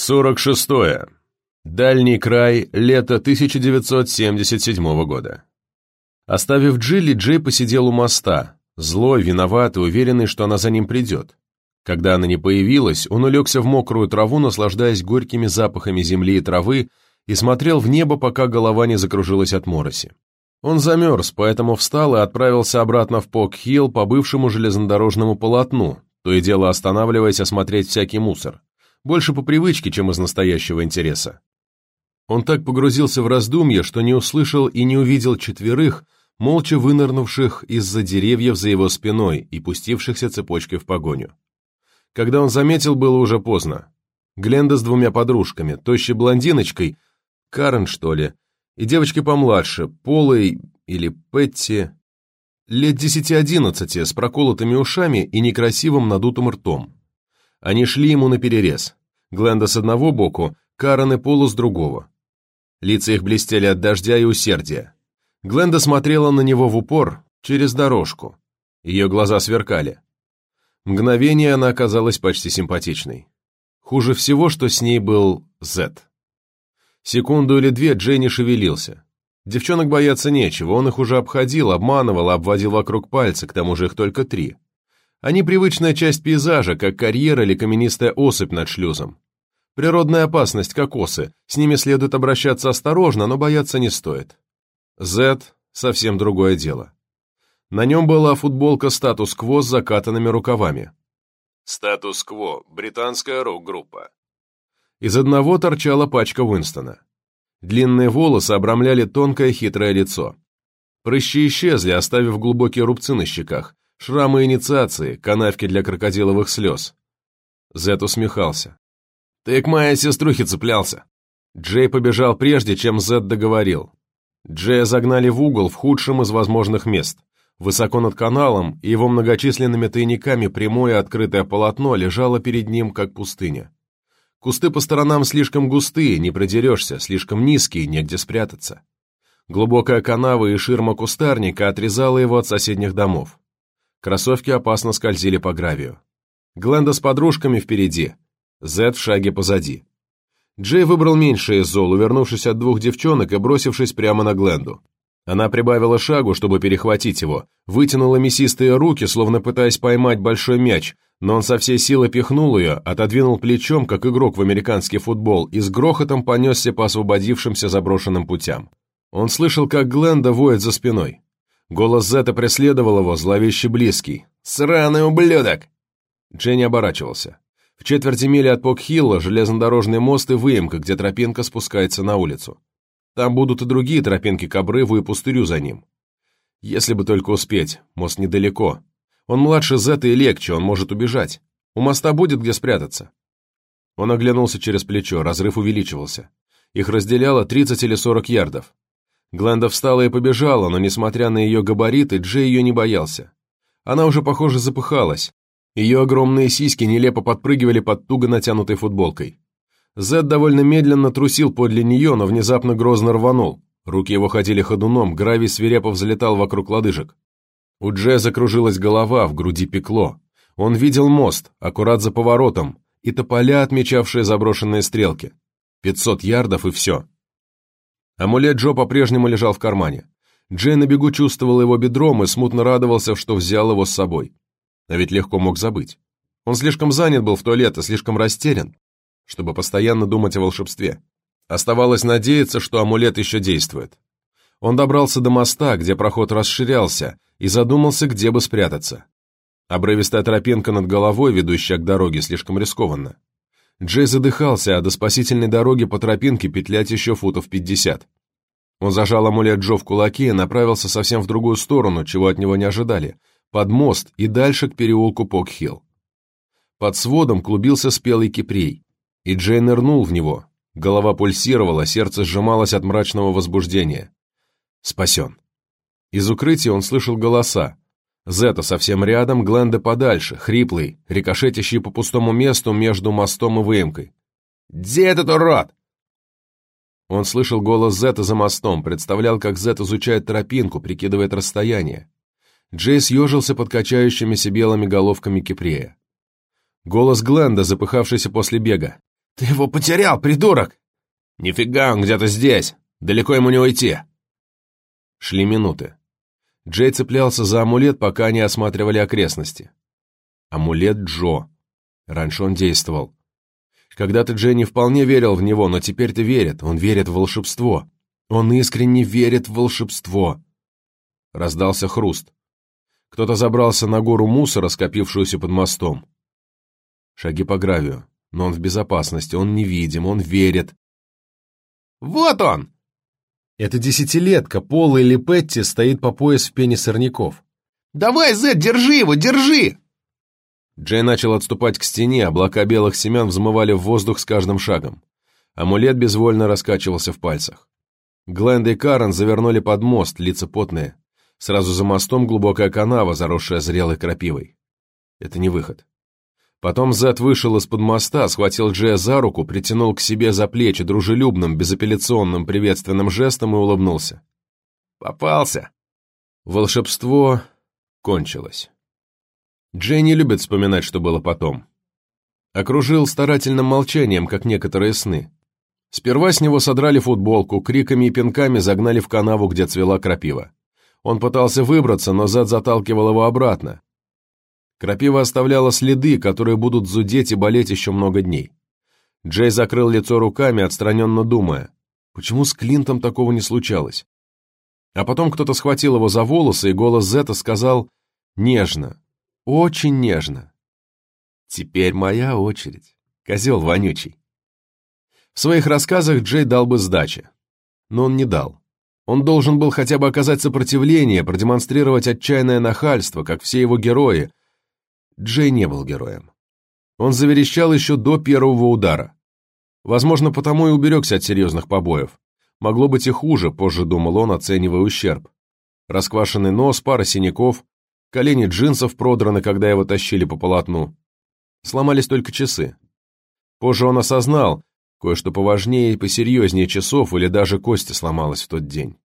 46. -е. Дальний край, лето 1977 года. Оставив Джилли, Джей посидел у моста, злой, виноватый, уверенный, что она за ним придет. Когда она не появилась, он улегся в мокрую траву, наслаждаясь горькими запахами земли и травы, и смотрел в небо, пока голова не закружилась от мороси. Он замерз, поэтому встал и отправился обратно в Пок-Хилл по бывшему железнодорожному полотну, то и дело останавливаясь осмотреть всякий мусор. Больше по привычке, чем из настоящего интереса. Он так погрузился в раздумья, что не услышал и не увидел четверых, молча вынырнувших из-за деревьев за его спиной и пустившихся цепочкой в погоню. Когда он заметил, было уже поздно. Гленда с двумя подружками, тощей блондиночкой, Карен, что ли, и девочкой помладше, Полой или Петти, лет десяти-одиннадцати, с проколотыми ушами и некрасивым надутым ртом. Они шли ему наперерез. Гленда с одного боку, Карен и Пола с другого. Лица их блестели от дождя и усердия. Гленда смотрела на него в упор, через дорожку. Ее глаза сверкали. Мгновение она оказалась почти симпатичной. Хуже всего, что с ней был Зет. Секунду или две Джей не шевелился. Девчонок бояться нечего, он их уже обходил, обманывал, обводил вокруг пальца, к тому же их только три. Они привычная часть пейзажа, как карьера или каменистая осыпь над шлюзом. Природная опасность, как осы. С ними следует обращаться осторожно, но бояться не стоит. Зет — совсем другое дело. На нем была футболка «Статус-кво» с закатанными рукавами. «Статус-кво» — британская рок-группа. Из одного торчала пачка Уинстона. Длинные волосы обрамляли тонкое хитрое лицо. Прыщи исчезли, оставив глубокие рубцы на щеках, шрамы инициации, канавки для крокодиловых слез. Зет усмехался. «Ты к моей сеструхе цеплялся!» Джей побежал прежде, чем Зед договорил. Джея загнали в угол в худшем из возможных мест. Высоко над каналом и его многочисленными тайниками прямое открытое полотно лежало перед ним, как пустыня. Кусты по сторонам слишком густые, не продерешься, слишком низкие, негде спрятаться. Глубокая канава и ширма кустарника отрезала его от соседних домов. Кроссовки опасно скользили по гравию. Гленда с подружками впереди, Зед в шаге позади. Джей выбрал меньшее зол, увернувшись от двух девчонок и бросившись прямо на Гленду. Она прибавила шагу, чтобы перехватить его, вытянула мясистые руки, словно пытаясь поймать большой мяч, но он со всей силы пихнул ее, отодвинул плечом, как игрок в американский футбол, и с грохотом понесся по освободившимся заброшенным путям. Он слышал, как Гленда воет за спиной. Голос Зета преследовал его, зловеще близкий. «Сраный ублюдок!» Джей не оборачивался. В четверти мили от Покхилла железнодорожный мост и выемка, где тропинка спускается на улицу. Там будут и другие тропинки к обрыву и пустырю за ним. Если бы только успеть, мост недалеко. Он младше Зета и легче, он может убежать. У моста будет где спрятаться. Он оглянулся через плечо, разрыв увеличивался. Их разделяло 30 или 40 ярдов. Гленда встала и побежала, но, несмотря на ее габариты, Джей ее не боялся. Она уже, похоже, запыхалась, ее огромные сиськи нелепо подпрыгивали под туго натянутой футболкой. Зед довольно медленно трусил подле нее, но внезапно грозно рванул. Руки его ходили ходуном, гравий свирепо взлетал вокруг лодыжек. У Дже закружилась голова, в груди пекло. Он видел мост, аккурат за поворотом, и тополя, отмечавшие заброшенные стрелки. Пятьсот ярдов и все. Амулет Джо по-прежнему лежал в кармане. Джей на бегу чувствовал его бедром и смутно радовался, что взял его с собой. А ведь легко мог забыть. Он слишком занят был в то лето, слишком растерян, чтобы постоянно думать о волшебстве. Оставалось надеяться, что амулет еще действует. Он добрался до моста, где проход расширялся, и задумался, где бы спрятаться. Обрывистая тропинка над головой, ведущая к дороге, слишком рискованно. Джей задыхался, а до спасительной дороги по тропинке петлять еще футов пятьдесят. Он зажал амулет Джо в кулаке и направился совсем в другую сторону, чего от него не ожидали, под мост и дальше к переулку Покхилл. Под сводом клубился спелый кипрей, и Джей нырнул в него. Голова пульсировала, сердце сжималось от мрачного возбуждения. Спасен. Из укрытия он слышал голоса. Зета совсем рядом, Гленда подальше, хриплый, рикошетящий по пустому месту между мостом и выемкой. «Где этот урод?» Он слышал голос Зета за мостом, представлял, как Зет изучает тропинку, прикидывает расстояние. Джей съежился под качающимися белыми головками кипрея. Голос Гленда, запыхавшийся после бега. «Ты его потерял, придурок!» «Нифига, он где-то здесь! Далеко ему не уйти!» Шли минуты. Джей цеплялся за амулет, пока они осматривали окрестности. Амулет Джо. Раньше он действовал. Когда-то Джей не вполне верил в него, но теперь-то верит. Он верит в волшебство. Он искренне верит в волшебство. Раздался хруст. Кто-то забрался на гору мусора, скопившуюся под мостом. Шаги по гравию. Но он в безопасности, он невидим, он верит. «Вот он!» Это десятилетка, Пол или Петти стоит по пояс в пене сорняков. «Давай, Зед, держи его, держи!» Джей начал отступать к стене, облака белых семян взмывали в воздух с каждым шагом. Амулет безвольно раскачивался в пальцах. Гленд и Карен завернули под мост, лица потные. Сразу за мостом глубокая канава, заросшая зрелой крапивой. Это не выход. Потом Зет вышел из-под моста, схватил Джея за руку, притянул к себе за плечи дружелюбным, безапелляционным приветственным жестом и улыбнулся. «Попался!» Волшебство кончилось. Джей не любит вспоминать, что было потом. Окружил старательным молчанием, как некоторые сны. Сперва с него содрали футболку, криками и пинками загнали в канаву, где цвела крапива. Он пытался выбраться, но зад заталкивал его обратно. Крапива оставляла следы, которые будут зудеть и болеть еще много дней. Джей закрыл лицо руками, отстраненно думая, почему с Клинтом такого не случалось? А потом кто-то схватил его за волосы, и голос Зета сказал нежно, очень нежно. Теперь моя очередь. Козел вонючий. В своих рассказах Джей дал бы сдачи. Но он не дал. Он должен был хотя бы оказать сопротивление, продемонстрировать отчаянное нахальство, как все его герои. Джей не был героем. Он заверещал еще до первого удара. Возможно, потому и уберегся от серьезных побоев. Могло быть и хуже, позже думал он, оценивая ущерб. Расквашенный нос, пара синяков, Колени джинсов продраны, когда его тащили по полотну. Сломались только часы. Позже он осознал, кое-что поважнее и посерьезнее часов или даже кости сломалось в тот день.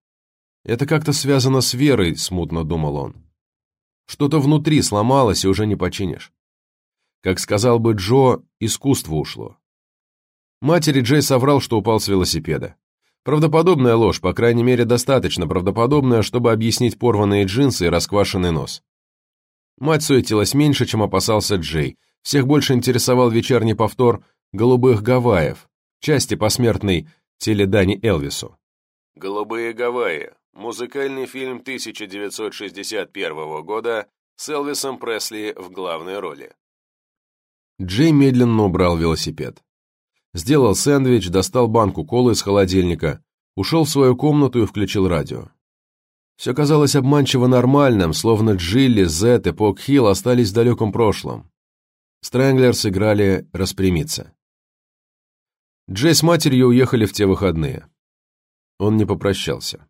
Это как-то связано с верой, смутно думал он. Что-то внутри сломалось и уже не починишь. Как сказал бы Джо, искусство ушло. Матери Джей соврал, что упал с велосипеда. Правдоподобная ложь, по крайней мере, достаточно правдоподобная, чтобы объяснить порванные джинсы и расквашенный нос. Мать суетилась меньше, чем опасался Джей. Всех больше интересовал вечерний повтор «Голубых Гавайев», части посмертной теледани Элвису. «Голубые Гавайи» — музыкальный фильм 1961 года с Элвисом Пресли в главной роли. Джей медленно убрал велосипед. Сделал сэндвич, достал банку колы из холодильника, ушел в свою комнату и включил радио. Все казалось обманчиво нормальным, словно Джилли, Зет и Пок Хилл остались в далеком прошлом. Стрэнглер сыграли «Распрямиться». Джей с матерью уехали в те выходные. Он не попрощался.